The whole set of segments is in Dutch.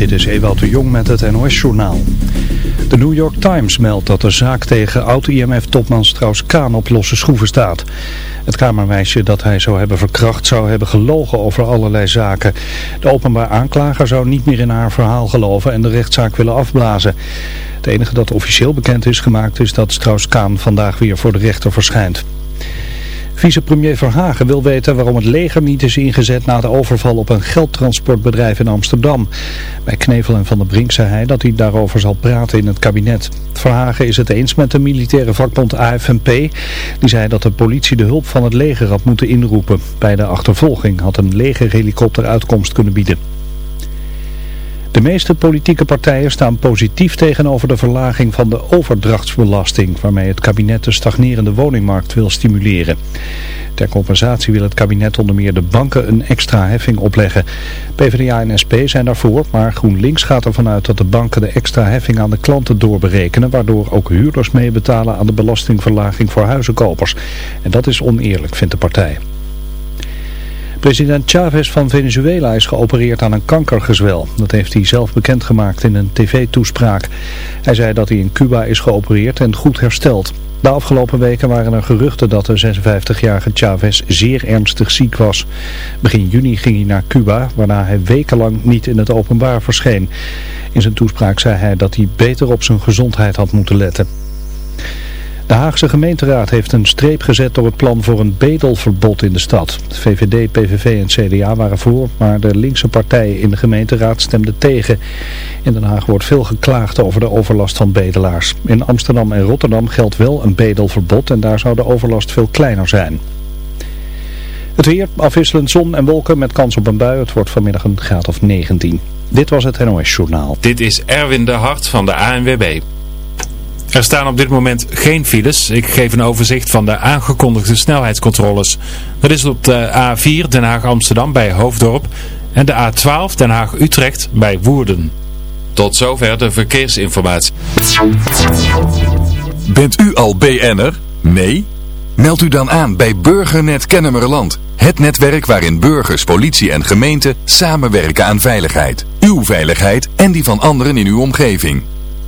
Dit is Ewout de Jong met het NOS-journaal. De New York Times meldt dat de zaak tegen oud-IMF-topman Strauss-Kaan op losse schroeven staat. Het kamermeisje dat hij zou hebben verkracht zou hebben gelogen over allerlei zaken. De openbaar aanklager zou niet meer in haar verhaal geloven en de rechtszaak willen afblazen. Het enige dat officieel bekend is gemaakt is dat Strauss-Kaan vandaag weer voor de rechter verschijnt. Vicepremier Verhagen wil weten waarom het leger niet is ingezet na de overval op een geldtransportbedrijf in Amsterdam. Bij Knevel en Van der Brink zei hij dat hij daarover zal praten in het kabinet. Verhagen is het eens met de militaire vakbond AFNP. Die zei dat de politie de hulp van het leger had moeten inroepen. Bij de achtervolging had een legerhelikopter uitkomst kunnen bieden. De meeste politieke partijen staan positief tegenover de verlaging van de overdrachtsbelasting, waarmee het kabinet de stagnerende woningmarkt wil stimuleren. Ter compensatie wil het kabinet onder meer de banken een extra heffing opleggen. PvdA en SP zijn daarvoor, maar GroenLinks gaat ervan uit dat de banken de extra heffing aan de klanten doorberekenen, waardoor ook huurders meebetalen aan de belastingverlaging voor huizenkopers. En dat is oneerlijk, vindt de partij. President Chavez van Venezuela is geopereerd aan een kankergezwel. Dat heeft hij zelf bekendgemaakt in een tv-toespraak. Hij zei dat hij in Cuba is geopereerd en goed hersteld. De afgelopen weken waren er geruchten dat de 56-jarige Chavez zeer ernstig ziek was. Begin juni ging hij naar Cuba, waarna hij wekenlang niet in het openbaar verscheen. In zijn toespraak zei hij dat hij beter op zijn gezondheid had moeten letten. De Haagse gemeenteraad heeft een streep gezet door het plan voor een bedelverbod in de stad. VVD, PVV en CDA waren voor, maar de linkse partijen in de gemeenteraad stemden tegen. In Den Haag wordt veel geklaagd over de overlast van bedelaars. In Amsterdam en Rotterdam geldt wel een bedelverbod en daar zou de overlast veel kleiner zijn. Het weer, afwisselend zon en wolken met kans op een bui. Het wordt vanmiddag een graad of 19. Dit was het NOS Journaal. Dit is Erwin de Hart van de ANWB. Er staan op dit moment geen files. Ik geef een overzicht van de aangekondigde snelheidscontroles. Dat is op de A4 Den Haag-Amsterdam bij Hoofddorp en de A12 Den Haag-Utrecht bij Woerden. Tot zover de verkeersinformatie. Bent u al BN'er? Nee? Meld u dan aan bij Burgernet Kennemerland. Het netwerk waarin burgers, politie en gemeente samenwerken aan veiligheid. Uw veiligheid en die van anderen in uw omgeving.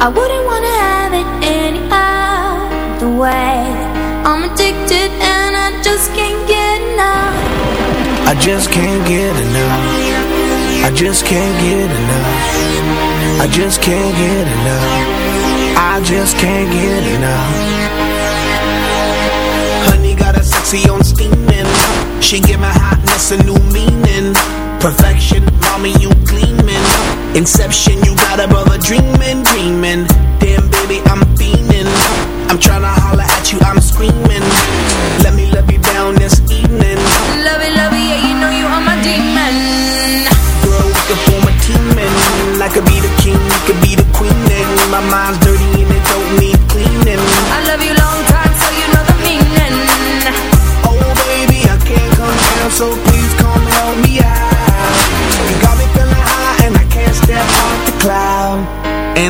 I wouldn't wanna have it any other way. I'm addicted and I just can't get enough. I just can't get enough. I just can't get enough. I just can't get enough. I just can't get enough. Honey got a sexy on steaming. She give my hotness a new meaning. Perfection, mommy, you gleaming. Inception, you got a brother dreaming, dreaming. Damn, baby, I'm fiending. I'm tryna holler at you, I'm screaming.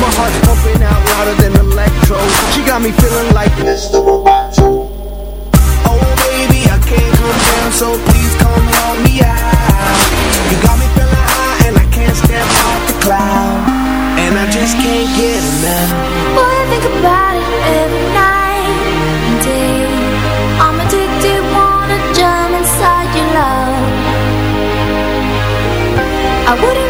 My heart's pumping out louder than electro. She got me feeling like Mr. Roboto. Oh baby, I can't come down, so please come help me out. You got me feeling high and I can't step off the cloud, and I just can't get enough. Boy, I think about it every night and day. I'm addicted, wanna jump inside your love. I wouldn't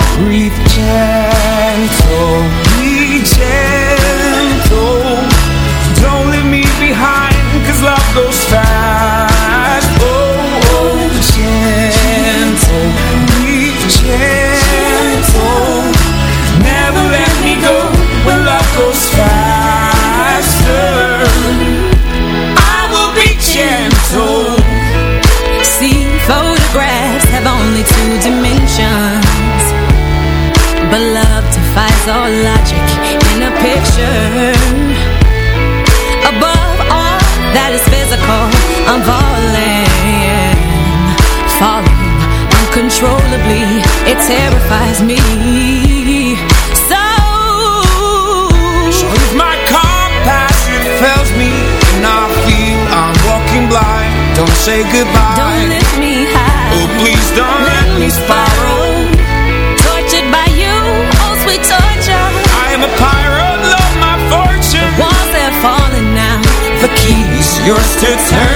I'm falling, falling uncontrollably. It terrifies me. So, so if my compass fails me I feel I'm walking blind, don't say goodbye. Don't lift me high. Oh, please don't let, let me spiral. Tortured by you, oh sweet torture. I am a pirate, love my fortune. Walls have fallen now. The keys yours to turn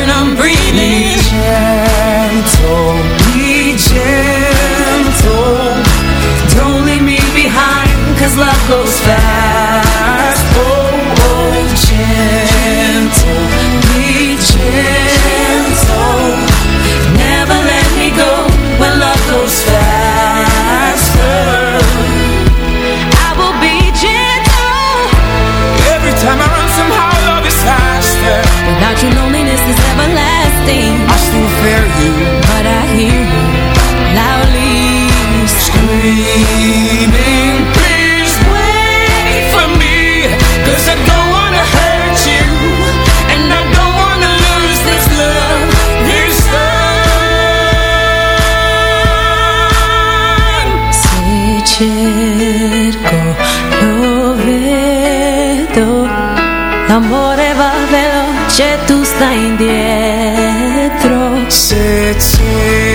心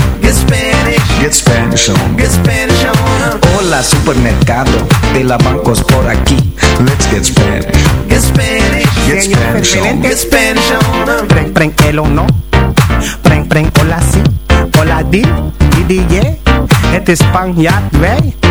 Get Spanish. Get Spanish on. Get Spanish on. Hola supermercado de la bancos por aquí. Let's get Spanish. Get Spanish. Get Spanish on. Get Spanish on. Preng, preng, el o no. Preng, preng, hola si. Hola di, di, di, yeah. Het is Spanjaard, wij.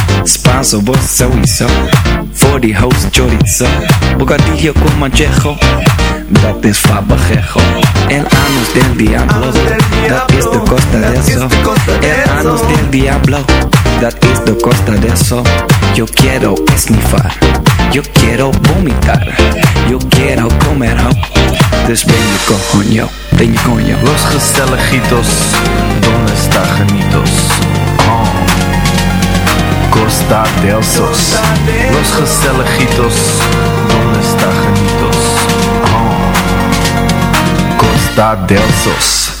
Spanso, vos. Voor die host chorizo. Bocadillo con manchejo. Dat is fabajejo. El anus del diablo. Dat is de costa de eso. El anus del diablo. Dat is de costa de eso. Yo quiero esnifar. Yo quiero vomitar. Yo quiero comer ho. Dus ben je coño. Ben je coño. Los Gestelejitos, ¿dónde está Janitos? Costa del Sos. Los Gestelejitos, ¿dónde está? Oh. Costa del Sos.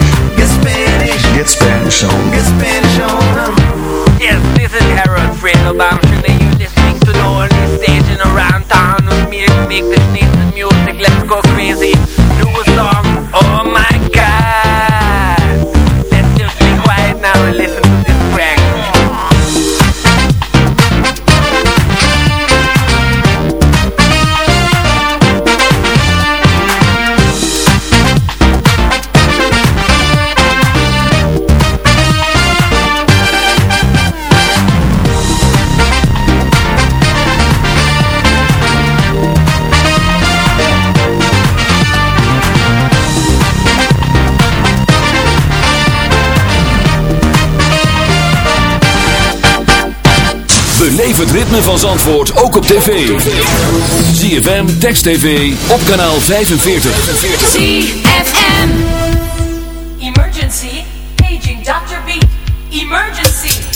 Get Spanish. Get Spanish on. Get Spanish on. Yes, this is Harold Friedelbaum, and you're listening to the only station around town with me to make this nice music. Let's go crazy. New het ritme van Zandvoort ook op tv. ZFM, Text TV, op kanaal 45. ZFM. Emergency. Paging Dr. B. Emergency.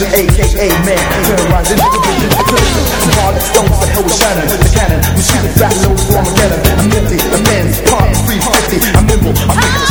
Asian, AKA man. Terrorizing division, division. Some hard stones, the hell with Shannon. The cannon, we shoot it back low for Armageddon. I'm nifty, the man's part 350. I'm nimble, I'm ah! nimble.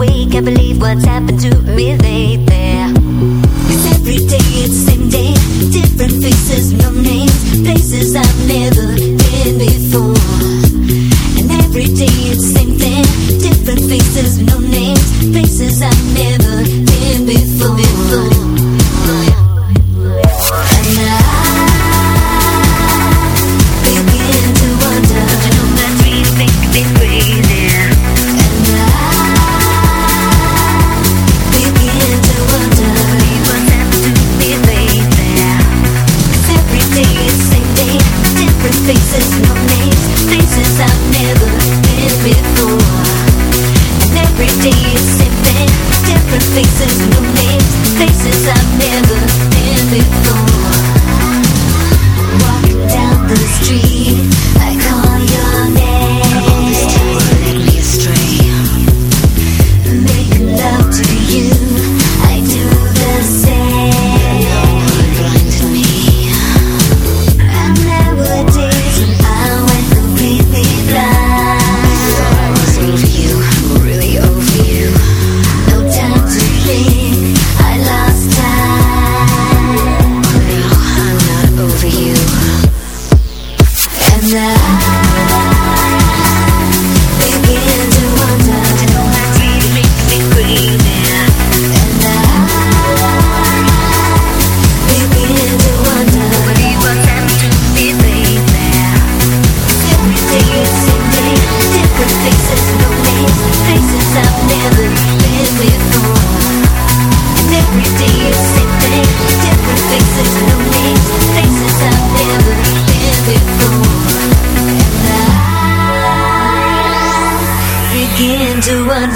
away. Can't believe what's happened to me lately. Cause every day it's the same day. Different faces, no names. Places I've never been before.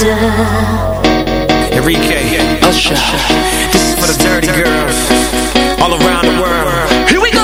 wonder Enrique, Usher, this is for the dirty girls All around the world Here we go!